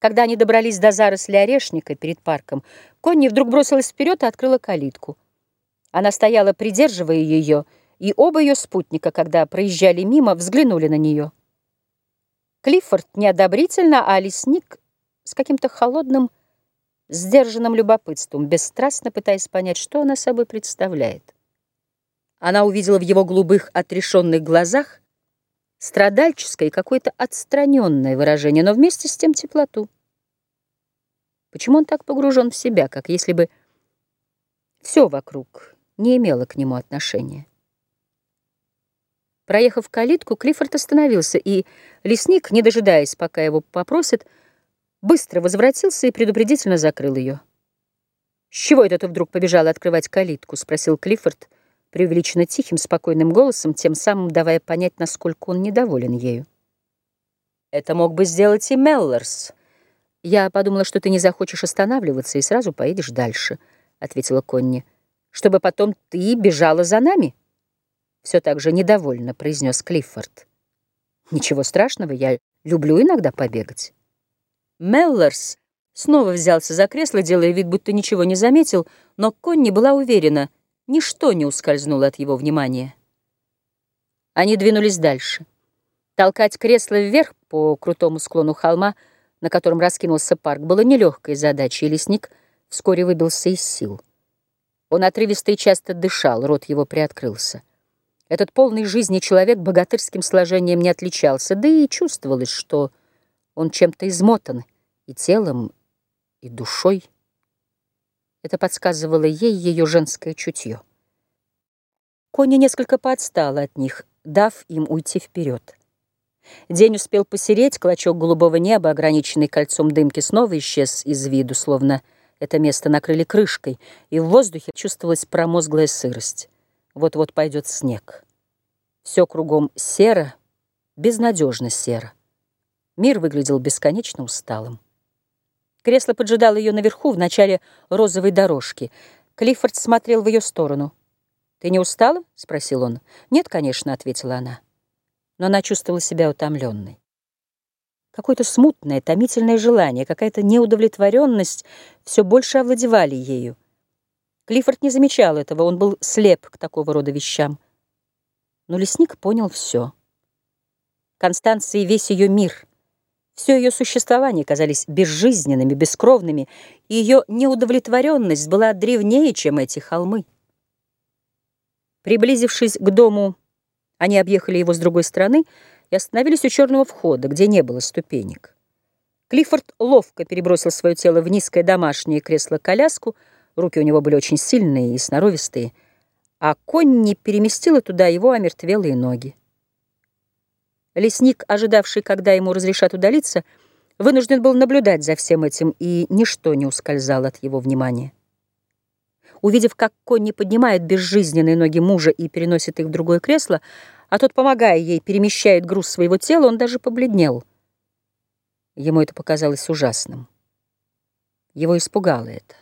Когда они добрались до заросли орешника перед парком, Конни вдруг бросилась вперед и открыла калитку. Она стояла, придерживая ее, и оба ее спутника, когда проезжали мимо, взглянули на нее. Клиффорд неодобрительно, а лесник с каким-то холодным, сдержанным любопытством, бесстрастно пытаясь понять, что она собой представляет. Она увидела в его голубых отрешенных глазах страдальческое и какое-то отстраненное выражение, но вместе с тем теплоту. Почему он так погружен в себя, как если бы все вокруг не имело к нему отношения? Проехав калитку, Клиффорд остановился, и лесник, не дожидаясь, пока его попросят, быстро возвратился и предупредительно закрыл ее. «С чего это ты вдруг побежала открывать калитку?» — спросил Клиффорд, — преувеличенно тихим, спокойным голосом, тем самым давая понять, насколько он недоволен ею. «Это мог бы сделать и Меллорс. Я подумала, что ты не захочешь останавливаться и сразу поедешь дальше», — ответила Конни, «чтобы потом ты бежала за нами». Все так же недовольно произнес Клиффорд. «Ничего страшного, я люблю иногда побегать». Меллорс снова взялся за кресло, делая вид, будто ничего не заметил, но Конни была уверена — Ничто не ускользнуло от его внимания. Они двинулись дальше. Толкать кресло вверх по крутому склону холма, на котором раскинулся парк, было нелегкой задачей, и лесник вскоре выбился из сил. Он отрывисто и часто дышал, рот его приоткрылся. Этот полный жизни человек богатырским сложением не отличался, да и чувствовалось, что он чем-то измотан и телом, и душой. Это подсказывало ей ее женское чутье. Коня несколько поотстала от них, дав им уйти вперед. День успел посереть, клочок голубого неба, ограниченный кольцом дымки, снова исчез из виду, словно это место накрыли крышкой, и в воздухе чувствовалась промозглая сырость. Вот-вот пойдет снег. Все кругом серо, безнадежно серо. Мир выглядел бесконечно усталым. Кресло поджидало ее наверху, в начале розовой дорожки. Клиффорд смотрел в ее сторону. «Ты не устала?» — спросил он. «Нет, конечно», — ответила она. Но она чувствовала себя утомленной. Какое-то смутное, томительное желание, какая-то неудовлетворенность все больше овладевали ею. Клиффорд не замечал этого, он был слеп к такого рода вещам. Но лесник понял все. Констанция и весь ее мир — все ее существование казались безжизненными, бескровными, и ее неудовлетворенность была древнее, чем эти холмы. Приблизившись к дому, они объехали его с другой стороны и остановились у черного входа, где не было ступенек. Клиффорд ловко перебросил свое тело в низкое домашнее кресло-коляску, руки у него были очень сильные и сноровистые, а Конни переместила туда его омертвелые ноги. Лесник, ожидавший, когда ему разрешат удалиться, вынужден был наблюдать за всем этим, и ничто не ускользало от его внимания. Увидев, как Конни поднимает безжизненные ноги мужа и переносит их в другое кресло, а тот, помогая ей, перемещает груз своего тела, он даже побледнел. Ему это показалось ужасным. Его испугало это.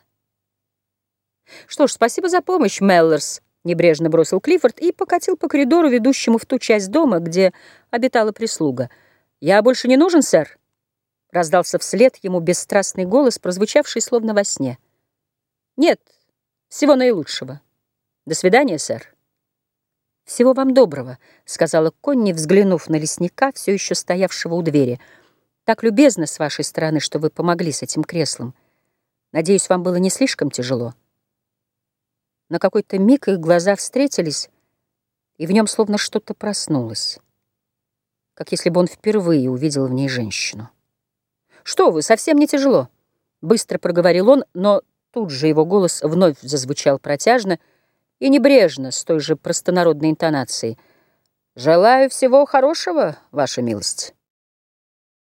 «Что ж, спасибо за помощь, Меллерс», Небрежно бросил Клиффорд и покатил по коридору, ведущему в ту часть дома, где обитала прислуга. «Я больше не нужен, сэр?» Раздался вслед ему бесстрастный голос, прозвучавший словно во сне. «Нет, всего наилучшего. До свидания, сэр». «Всего вам доброго», — сказала Конни, взглянув на лесника, все еще стоявшего у двери. «Так любезно с вашей стороны, что вы помогли с этим креслом. Надеюсь, вам было не слишком тяжело». На какой-то миг их глаза встретились, и в нем словно что-то проснулось, как если бы он впервые увидел в ней женщину. «Что вы, совсем не тяжело?» — быстро проговорил он, но тут же его голос вновь зазвучал протяжно и небрежно, с той же простонародной интонацией. «Желаю всего хорошего, ваша милость».